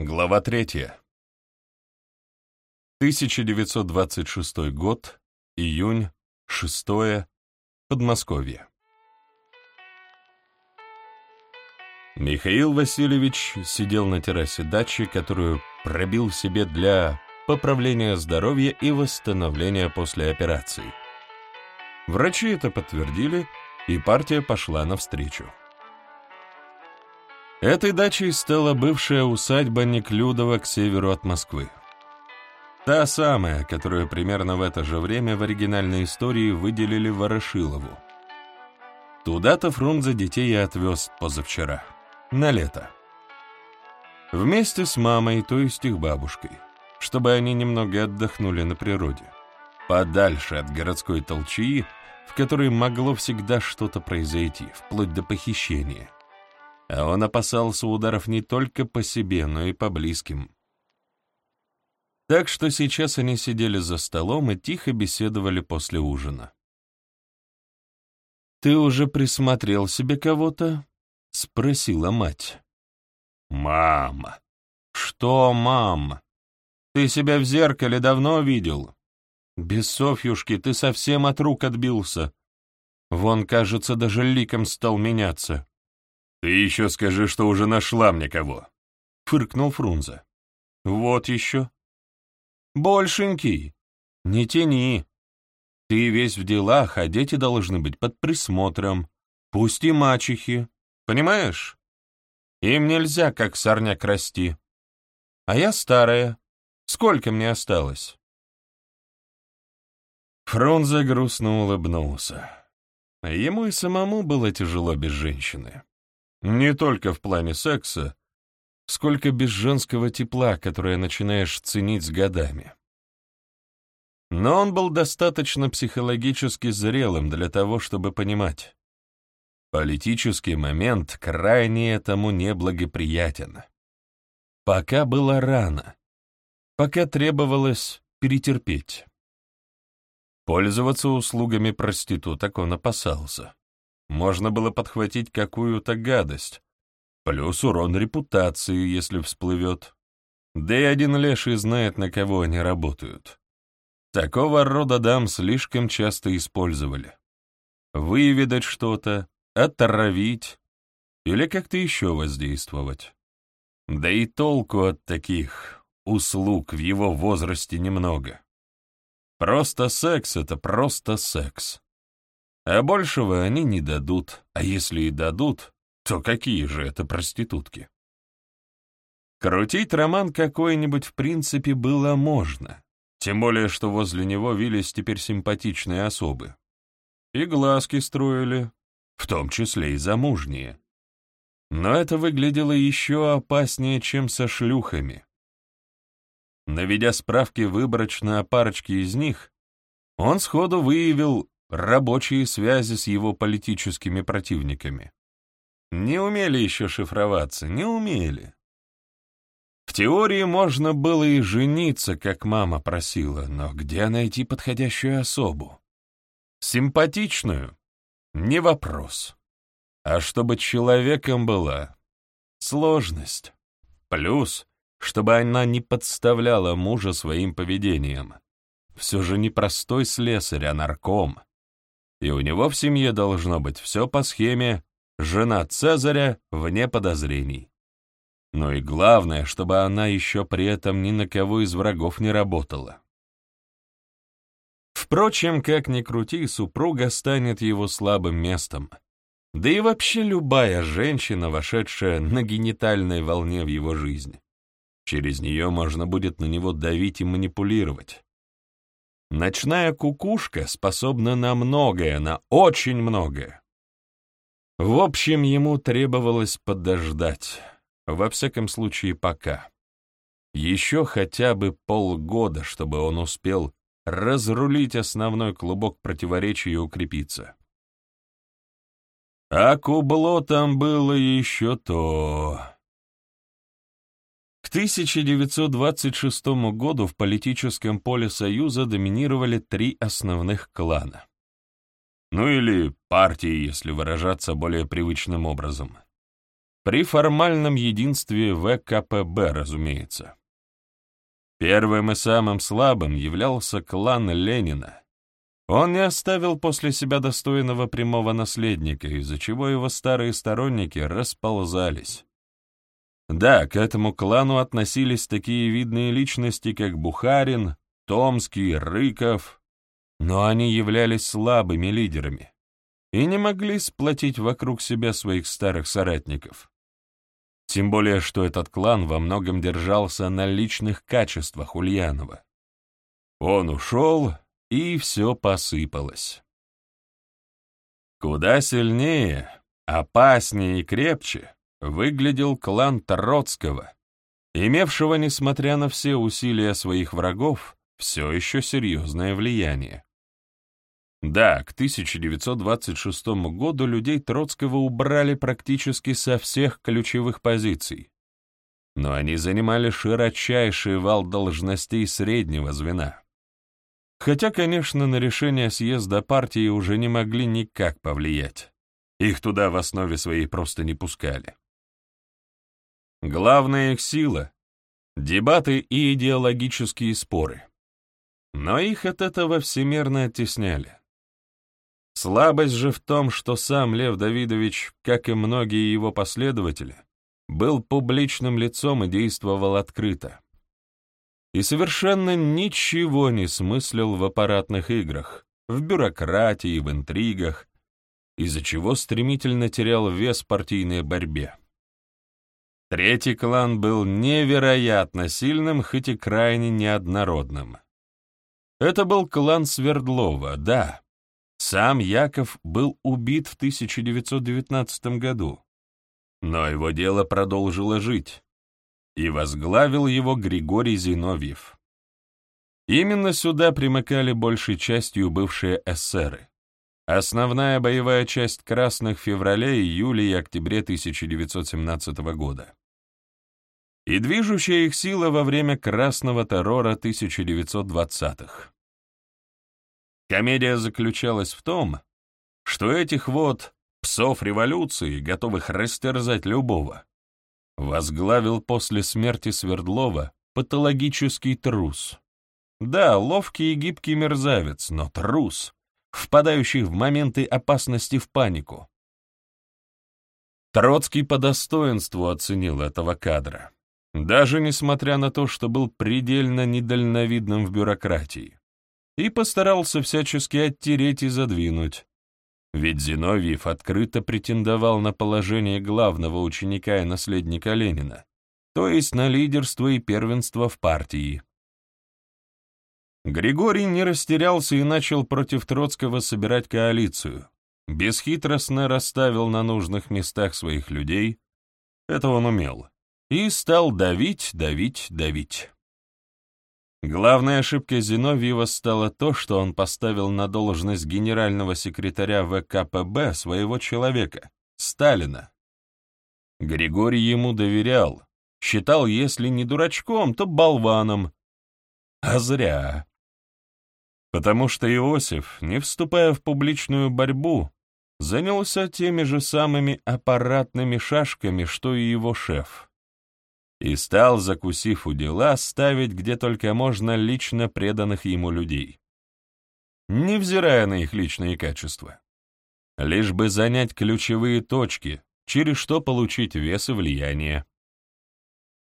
Глава третья. 1926 год, июнь, 6 Подмосковье. Михаил Васильевич сидел на террасе дачи, которую пробил себе для поправления здоровья и восстановления после операции. Врачи это подтвердили, и партия пошла навстречу. Этой дачей стала бывшая усадьба Неклюдова к северу от Москвы. Та самая, которую примерно в это же время в оригинальной истории выделили Ворошилову. Туда-то Фрунзе детей и отвез позавчера, на лето. Вместе с мамой, то есть их бабушкой, чтобы они немного отдохнули на природе, подальше от городской толчии, в которой могло всегда что-то произойти, вплоть до похищения а он опасался ударов не только по себе, но и по близким. Так что сейчас они сидели за столом и тихо беседовали после ужина. «Ты уже присмотрел себе кого-то?» — спросила мать. «Мама!» «Что, мам? Ты себя в зеркале давно видел? Без Софьюшки ты совсем от рук отбился. Вон, кажется, даже ликом стал меняться. «Ты еще скажи, что уже нашла мне кого!» — фыркнул Фрунзе. «Вот еще. Большенький. Не тяни. Ты весь в делах, а дети должны быть под присмотром. Пусть и мачехи. Понимаешь? Им нельзя, как сорняк, расти. А я старая. Сколько мне осталось?» Фрунзе грустно улыбнулся. Ему и самому было тяжело без женщины. Не только в плане секса, сколько без женского тепла, которое начинаешь ценить с годами. Но он был достаточно психологически зрелым для того, чтобы понимать. Политический момент крайне этому неблагоприятен. Пока было рано, пока требовалось перетерпеть. Пользоваться услугами проституток он опасался можно было подхватить какую-то гадость, плюс урон репутации, если всплывет. Да и один леший знает, на кого они работают. Такого рода дам слишком часто использовали. Выведать что-то, отравить или как-то еще воздействовать. Да и толку от таких услуг в его возрасте немного. Просто секс — это просто секс. А большего они не дадут, а если и дадут, то какие же это проститутки? Крутить роман какой-нибудь в принципе было можно, тем более что возле него вились теперь симпатичные особы. И глазки строили, в том числе и замужние. Но это выглядело еще опаснее, чем со шлюхами. Наведя справки выборочно о парочке из них, он сходу выявил рабочие связи с его политическими противниками. Не умели еще шифроваться, не умели. В теории можно было и жениться, как мама просила, но где найти подходящую особу? Симпатичную? Не вопрос. А чтобы человеком была? Сложность. Плюс, чтобы она не подставляла мужа своим поведением. Все же не простой слесарь, а нарком и у него в семье должно быть все по схеме «жена Цезаря вне подозрений». Но и главное, чтобы она еще при этом ни на кого из врагов не работала. Впрочем, как ни крути, супруга станет его слабым местом. Да и вообще любая женщина, вошедшая на генитальной волне в его жизнь. Через нее можно будет на него давить и манипулировать. Ночная кукушка способна на многое, на очень многое. В общем, ему требовалось подождать, во всяком случае пока. Еще хотя бы полгода, чтобы он успел разрулить основной клубок противоречий и укрепиться. А кубло там было еще то. К 1926 году в политическом поле Союза доминировали три основных клана. Ну или партии, если выражаться более привычным образом. При формальном единстве ВКПБ, разумеется. Первым и самым слабым являлся клан Ленина. Он не оставил после себя достойного прямого наследника, из-за чего его старые сторонники расползались. Да, к этому клану относились такие видные личности, как Бухарин, Томский, Рыков, но они являлись слабыми лидерами и не могли сплотить вокруг себя своих старых соратников. Тем более, что этот клан во многом держался на личных качествах Ульянова. Он ушел, и все посыпалось. Куда сильнее, опаснее и крепче выглядел клан Троцкого, имевшего, несмотря на все усилия своих врагов, все еще серьезное влияние. Да, к 1926 году людей Троцкого убрали практически со всех ключевых позиций, но они занимали широчайший вал должностей среднего звена. Хотя, конечно, на решение съезда партии уже не могли никак повлиять. Их туда в основе своей просто не пускали. Главная их сила — дебаты и идеологические споры. Но их от этого всемирно оттесняли. Слабость же в том, что сам Лев Давидович, как и многие его последователи, был публичным лицом и действовал открыто. И совершенно ничего не смыслил в аппаратных играх, в бюрократии, в интригах, из-за чего стремительно терял вес в партийной борьбе. Третий клан был невероятно сильным, хоть и крайне неоднородным. Это был клан Свердлова, да, сам Яков был убит в 1919 году, но его дело продолжило жить, и возглавил его Григорий Зиновьев. Именно сюда примыкали большей частью бывшие эсеры. Основная боевая часть красных в феврале, июле и октябре 1917 года. И движущая их сила во время красного террора 1920-х. Комедия заключалась в том, что этих вот псов революции, готовых растерзать любого, возглавил после смерти Свердлова патологический трус. Да, ловкий и гибкий мерзавец, но трус, впадающий в моменты опасности в панику. Троцкий по достоинству оценил этого кадра, даже несмотря на то, что был предельно недальновидным в бюрократии и постарался всячески оттереть и задвинуть. Ведь Зиновьев открыто претендовал на положение главного ученика и наследника Ленина, то есть на лидерство и первенство в партии. Григорий не растерялся и начал против Троцкого собирать коалицию, бесхитростно расставил на нужных местах своих людей, это он умел, и стал давить, давить, давить. Главной ошибкой Зиновьева стало то, что он поставил на должность генерального секретаря ВКПБ своего человека, Сталина. Григорий ему доверял, считал, если не дурачком, то болваном. А зря. Потому что Иосиф, не вступая в публичную борьбу, занялся теми же самыми аппаратными шашками, что и его шеф и стал, закусив у дела, ставить где только можно лично преданных ему людей, невзирая на их личные качества. Лишь бы занять ключевые точки, через что получить вес и влияние.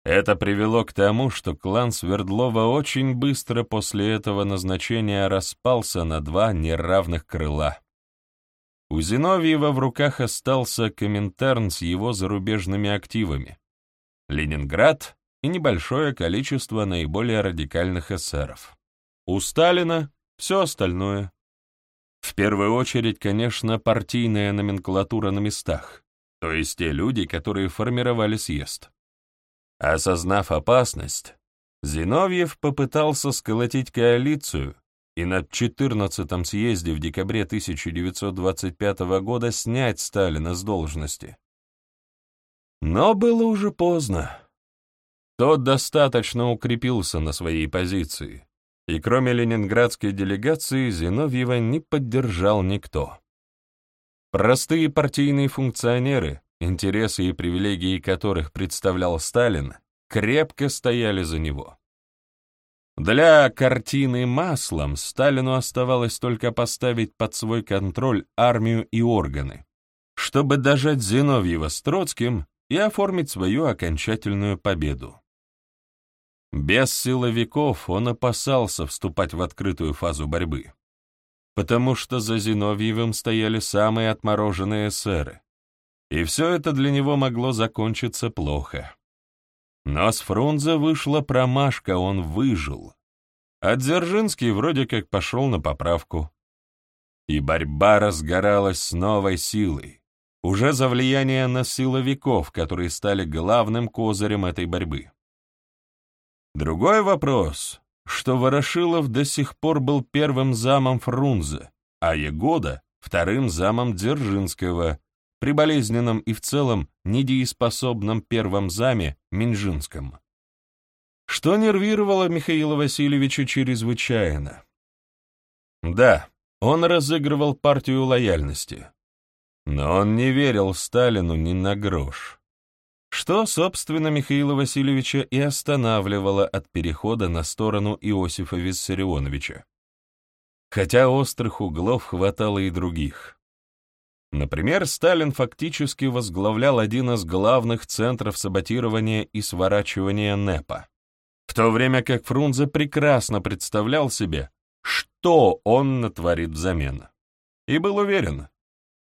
Это привело к тому, что клан Свердлова очень быстро после этого назначения распался на два неравных крыла. У Зиновьева в руках остался Коминтерн с его зарубежными активами, Ленинград и небольшое количество наиболее радикальных эсеров. У Сталина все остальное. В первую очередь, конечно, партийная номенклатура на местах, то есть те люди, которые формировали съезд. Осознав опасность, Зиновьев попытался сколотить коалицию и на 14-м съезде в декабре 1925 года снять Сталина с должности. Но было уже поздно. Тот достаточно укрепился на своей позиции, и кроме ленинградской делегации Зиновьева не поддержал никто. Простые партийные функционеры, интересы и привилегии которых представлял Сталин, крепко стояли за него. Для картины маслом Сталину оставалось только поставить под свой контроль армию и органы, чтобы дожать Зиновьева с Троцким и оформить свою окончательную победу. Без силовиков он опасался вступать в открытую фазу борьбы, потому что за Зиновьевым стояли самые отмороженные эсеры, и все это для него могло закончиться плохо. Но с Фрунзе вышла промашка, он выжил. А Дзержинский вроде как пошел на поправку. И борьба разгоралась с новой силой, уже за влияние на силовиков, которые стали главным козырем этой борьбы. Другой вопрос, что Ворошилов до сих пор был первым замом Фрунзе, а Егода — вторым замом Дзержинского, при болезненном и в целом недееспособном первом заме Минжинском. Что нервировало Михаила Васильевича чрезвычайно. Да, он разыгрывал партию лояльности, но он не верил Сталину ни на грош что, собственно, Михаила Васильевича и останавливало от перехода на сторону Иосифа Виссарионовича. Хотя острых углов хватало и других. Например, Сталин фактически возглавлял один из главных центров саботирования и сворачивания НЭПа, в то время как Фрунзе прекрасно представлял себе, что он натворит взамен. И был уверен,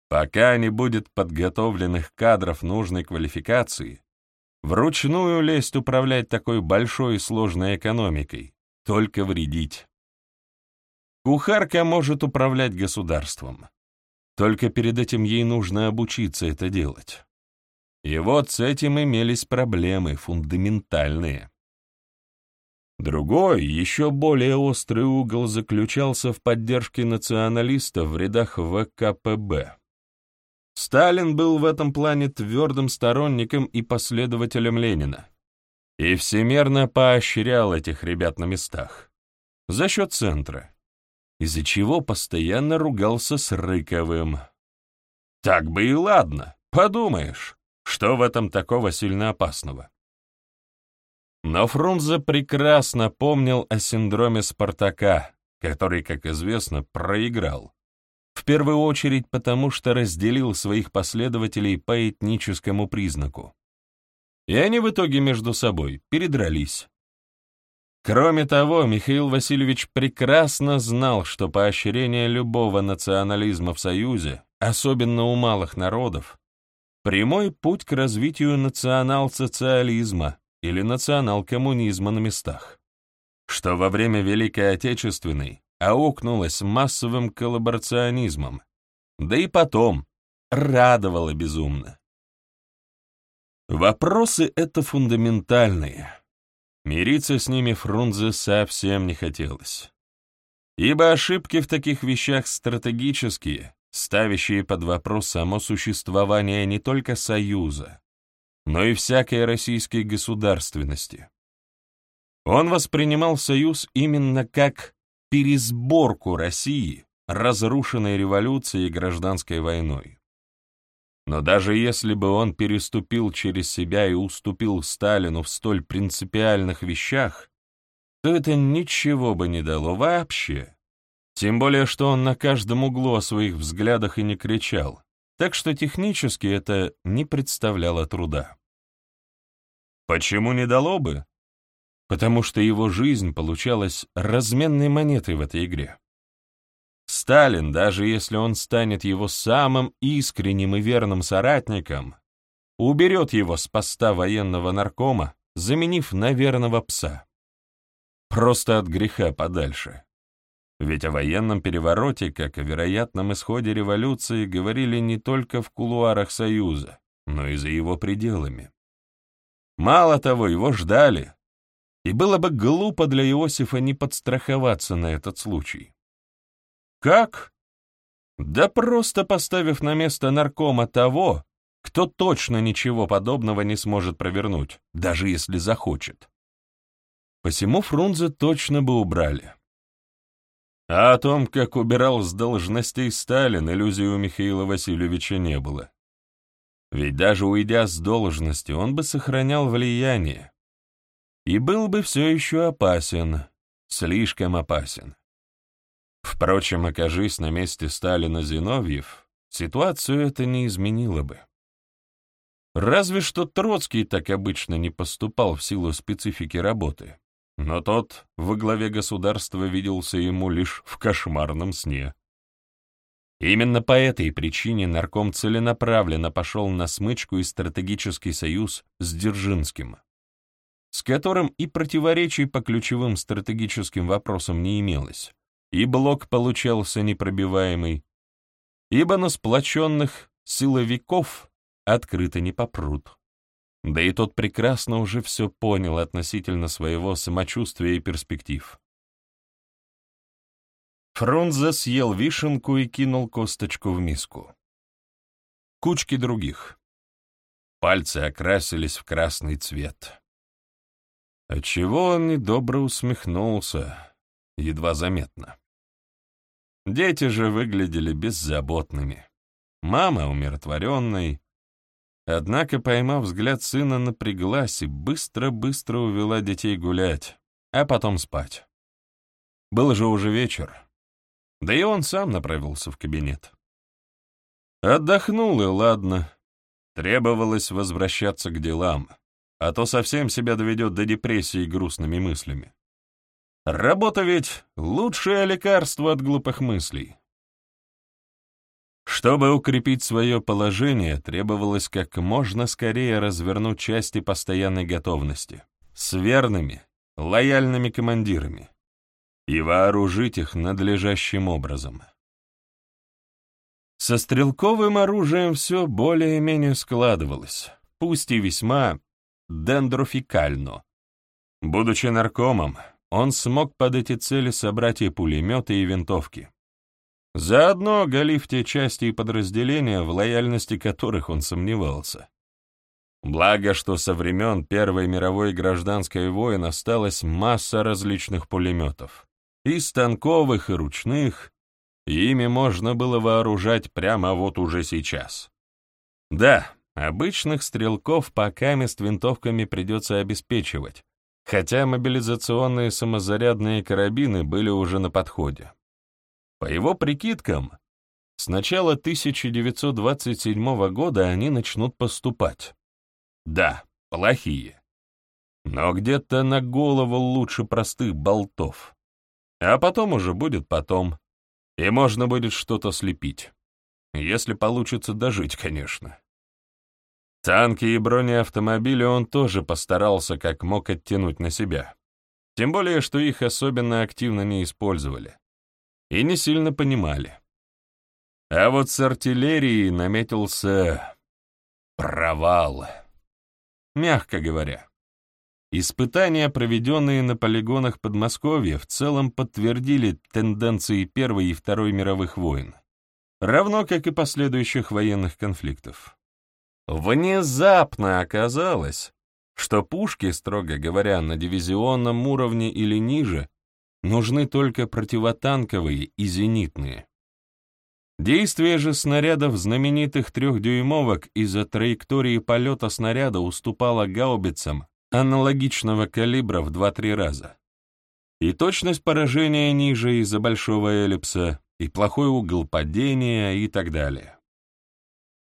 Пока не будет подготовленных кадров нужной квалификации, вручную лезть управлять такой большой и сложной экономикой, только вредить. Кухарка может управлять государством, только перед этим ей нужно обучиться это делать. И вот с этим имелись проблемы фундаментальные. Другой, еще более острый угол заключался в поддержке националистов в рядах ВКПБ. Сталин был в этом плане твердым сторонником и последователем Ленина. И всемерно поощрял этих ребят на местах. За счет центра, из-за чего постоянно ругался с Рыковым. Так бы и ладно, подумаешь, что в этом такого сильно опасного. Но Фрунзе прекрасно помнил о синдроме Спартака, который, как известно, проиграл, в первую очередь потому, что разделил своих последователей по этническому признаку. И они в итоге между собой передрались. Кроме того, Михаил Васильевич прекрасно знал, что поощрение любого национализма в Союзе, особенно у малых народов, прямой путь к развитию национал-социализма или национал-коммунизма на местах. Что во время Великой Отечественной аукнулась массовым коллаборационизмом, да и потом радовало безумно. Вопросы это фундаментальные. Мириться с ними Фрунзе совсем не хотелось. Ибо ошибки в таких вещах стратегические, ставящие под вопрос само существование не только Союза, но и всякой российской государственности. Он воспринимал Союз именно как пересборку России, разрушенной революцией и гражданской войной. Но даже если бы он переступил через себя и уступил Сталину в столь принципиальных вещах, то это ничего бы не дало вообще. Тем более, что он на каждом углу о своих взглядах и не кричал, так что технически это не представляло труда. Почему не дало бы? Потому что его жизнь получалась разменной монетой в этой игре. Сталин, даже если он станет его самым искренним и верным соратником, уберет его с поста военного наркома, заменив на верного пса. Просто от греха подальше. Ведь о военном перевороте, как о вероятном исходе революции, говорили не только в кулуарах Союза, но и за его пределами. Мало того, его ждали, и было бы глупо для Иосифа не подстраховаться на этот случай. Как? Да просто поставив на место наркома того, кто точно ничего подобного не сможет провернуть, даже если захочет. Посему Фрунзе точно бы убрали. А о том, как убирал с должностей Сталин, иллюзий у Михаила Васильевича не было. Ведь даже уйдя с должности, он бы сохранял влияние. И был бы все еще опасен, слишком опасен. Впрочем, окажись на месте Сталина Зиновьев, ситуацию это не изменило бы. Разве что Троцкий так обычно не поступал в силу специфики работы, но тот во главе государства виделся ему лишь в кошмарном сне. Именно по этой причине нарком целенаправленно пошел на смычку и стратегический союз с Дзержинским, с которым и противоречий по ключевым стратегическим вопросам не имелось, и блок получался непробиваемый, ибо на сплоченных силовиков открыто не попрут. Да и тот прекрасно уже все понял относительно своего самочувствия и перспектив. Фрунзе съел вишенку и кинул косточку в миску. Кучки других. Пальцы окрасились в красный цвет. Отчего он недобро усмехнулся, едва заметно. Дети же выглядели беззаботными. Мама умиротворенной, Однако, поймав взгляд сына, напряглась и быстро-быстро увела детей гулять, а потом спать. Был же уже вечер. Да и он сам направился в кабинет. Отдохнул, и ладно. Требовалось возвращаться к делам, а то совсем себя доведет до депрессии грустными мыслями. Работа ведь — лучшее лекарство от глупых мыслей. Чтобы укрепить свое положение, требовалось как можно скорее развернуть части постоянной готовности с верными, лояльными командирами и вооружить их надлежащим образом. Со стрелковым оружием все более-менее складывалось, пусть и весьма дендрофикально. Будучи наркомом, он смог под эти цели собрать и пулеметы, и винтовки. Заодно оголив те части и подразделения, в лояльности которых он сомневался. Благо, что со времен Первой мировой гражданской войны осталась масса различных пулеметов, и станковых, и ручных, и ими можно было вооружать прямо вот уже сейчас. Да, обычных стрелков пока мест винтовками придется обеспечивать, хотя мобилизационные самозарядные карабины были уже на подходе. По его прикидкам, с начала 1927 года они начнут поступать. Да, плохие. Но где-то на голову лучше простых болтов. А потом уже будет потом. И можно будет что-то слепить. Если получится дожить, конечно. Танки и бронеавтомобили он тоже постарался как мог оттянуть на себя. Тем более, что их особенно активно не использовали и не сильно понимали. А вот с артиллерией наметился провал, мягко говоря. Испытания, проведенные на полигонах Подмосковья, в целом подтвердили тенденции Первой и Второй мировых войн, равно как и последующих военных конфликтов. Внезапно оказалось, что пушки, строго говоря, на дивизионном уровне или ниже, нужны только противотанковые и зенитные. Действие же снарядов знаменитых трехдюймовок из-за траектории полета снаряда уступало гаубицам аналогичного калибра в 2-3 раза. И точность поражения ниже из-за большого эллипса, и плохой угол падения и так далее.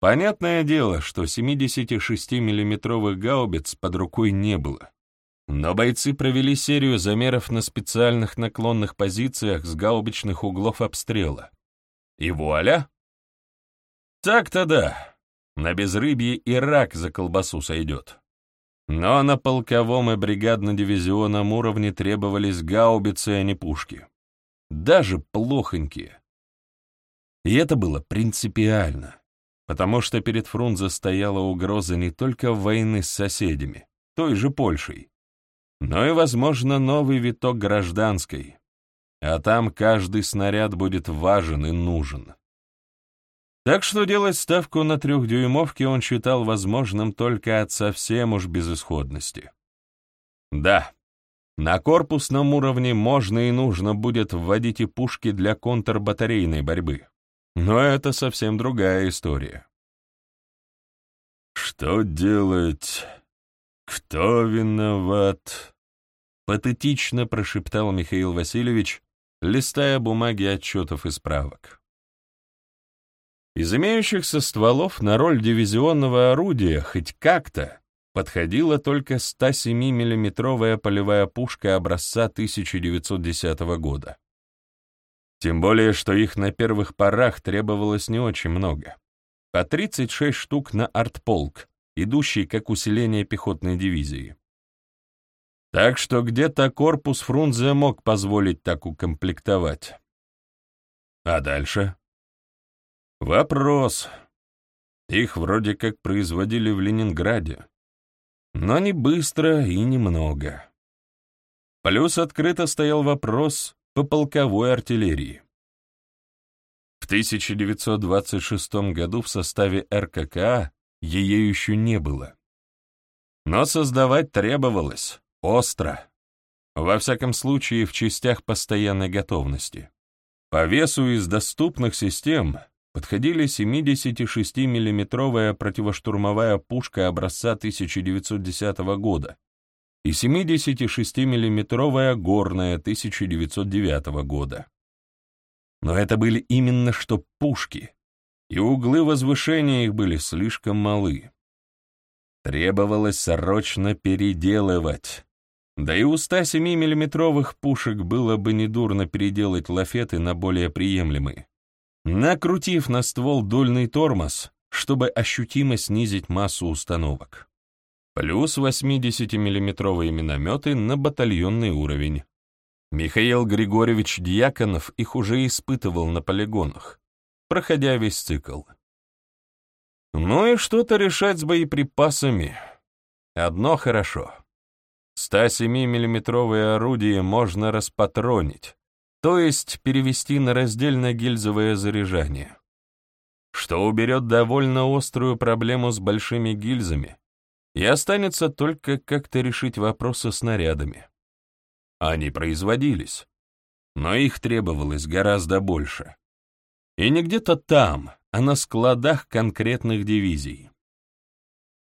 Понятное дело, что 76 миллиметровых гаубиц под рукой не было. Но бойцы провели серию замеров на специальных наклонных позициях с гаубичных углов обстрела. И вуаля! Так-то да, на безрыбье и рак за колбасу сойдет. Но на полковом и бригадно-дивизионном уровне требовались гаубицы, а не пушки. Даже плохонькие. И это было принципиально, потому что перед Фрунзе стояла угроза не только войны с соседями, той же Польшей, но и, возможно, новый виток гражданской, а там каждый снаряд будет важен и нужен. Так что делать ставку на трехдюймовки он считал возможным только от совсем уж безысходности. Да, на корпусном уровне можно и нужно будет вводить и пушки для контрбатарейной борьбы, но это совсем другая история. Что делать? Кто виноват? Патетично прошептал Михаил Васильевич, листая бумаги отчетов и справок. Из имеющихся стволов на роль дивизионного орудия хоть как-то подходила только 107 миллиметровая полевая пушка образца 1910 года. Тем более, что их на первых порах требовалось не очень много. По 36 штук на артполк, идущий как усиление пехотной дивизии. Так что где-то корпус Фрунзе мог позволить так укомплектовать. А дальше? Вопрос. Их вроде как производили в Ленинграде. Но не быстро и немного. Плюс открыто стоял вопрос по полковой артиллерии. В 1926 году в составе РККА ее еще не было. Но создавать требовалось. Остро. Во всяком случае, в частях постоянной готовности. По весу из доступных систем подходили 76 миллиметровая противоштурмовая пушка образца 1910 года и 76 миллиметровая горная 1909 года. Но это были именно что пушки, и углы возвышения их были слишком малы. Требовалось срочно переделывать. Да и у 107-миллиметровых пушек было бы недурно переделать лафеты на более приемлемые, накрутив на ствол дульный тормоз, чтобы ощутимо снизить массу установок. Плюс 80-миллиметровые минометы на батальонный уровень. Михаил Григорьевич Дьяконов их уже испытывал на полигонах, проходя весь цикл. Ну и что-то решать с боеприпасами. Одно хорошо. 107-миллиметровые орудия можно распатронить, то есть перевести на раздельно-гильзовое заряжание, что уберет довольно острую проблему с большими гильзами, и останется только как-то решить вопросы с снарядами. Они производились, но их требовалось гораздо больше. И не где-то там, а на складах конкретных дивизий.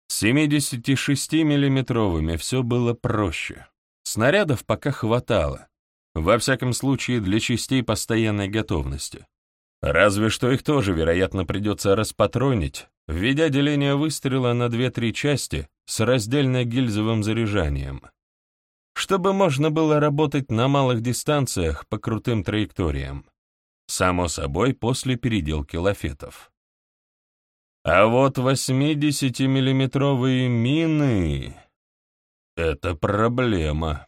С 76-миллиметровыми все было проще. Снарядов пока хватало, во всяком случае для частей постоянной готовности. Разве что их тоже, вероятно, придется распатронить, введя деление выстрела на 2-3 части с раздельно-гильзовым заряжанием, чтобы можно было работать на малых дистанциях по крутым траекториям, само собой после переделки лафетов. А вот 80-миллиметровые мины — это проблема.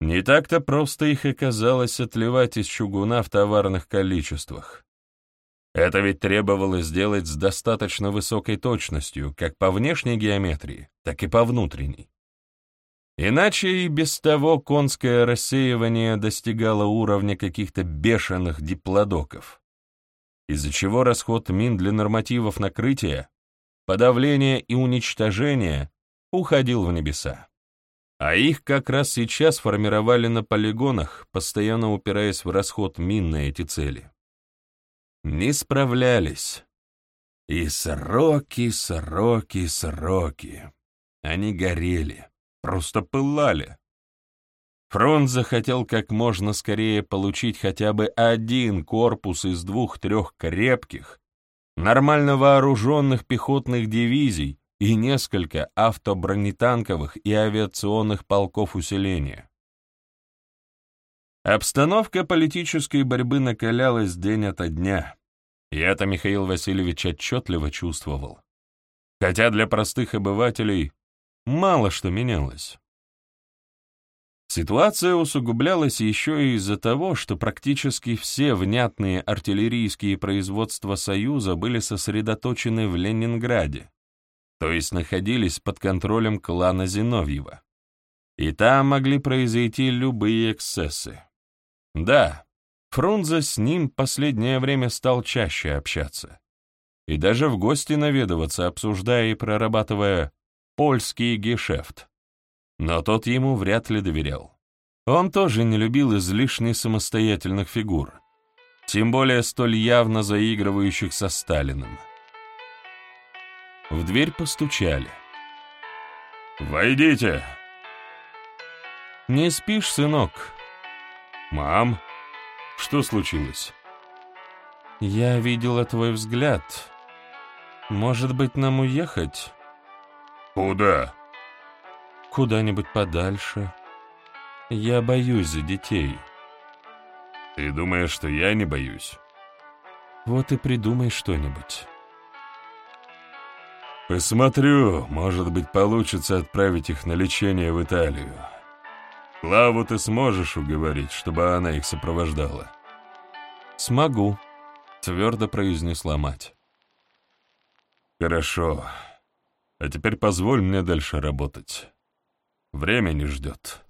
Не так-то просто их оказалось отливать из чугуна в товарных количествах. Это ведь требовалось сделать с достаточно высокой точностью, как по внешней геометрии, так и по внутренней. Иначе и без того конское рассеивание достигало уровня каких-то бешеных диплодоков из-за чего расход мин для нормативов накрытия, подавления и уничтожения уходил в небеса. А их как раз сейчас формировали на полигонах, постоянно упираясь в расход мин на эти цели. Не справлялись. И сроки, сроки, сроки. Они горели, просто пылали. Фронт захотел как можно скорее получить хотя бы один корпус из двух-трех крепких, нормально вооруженных пехотных дивизий и несколько автобронетанковых и авиационных полков усиления. Обстановка политической борьбы накалялась день ото дня, и это Михаил Васильевич отчетливо чувствовал. Хотя для простых обывателей мало что менялось. Ситуация усугублялась еще и из-за того, что практически все внятные артиллерийские производства Союза были сосредоточены в Ленинграде, то есть находились под контролем клана Зиновьева. И там могли произойти любые эксцессы. Да, Фрунзе с ним последнее время стал чаще общаться. И даже в гости наведываться, обсуждая и прорабатывая польский гешефт но тот ему вряд ли доверял. Он тоже не любил излишне самостоятельных фигур, тем более столь явно заигрывающих со Сталиным. В дверь постучали. «Войдите!» «Не спишь, сынок?» «Мам, что случилось?» «Я видела твой взгляд. Может быть, нам уехать?» «Куда?» «Куда-нибудь подальше. Я боюсь за детей». «Ты думаешь, что я не боюсь?» «Вот и придумай что-нибудь». «Посмотрю, может быть, получится отправить их на лечение в Италию. Клаву ты сможешь уговорить, чтобы она их сопровождала?» «Смогу», — твердо произнесла мать. «Хорошо. А теперь позволь мне дальше работать. Время не ждет».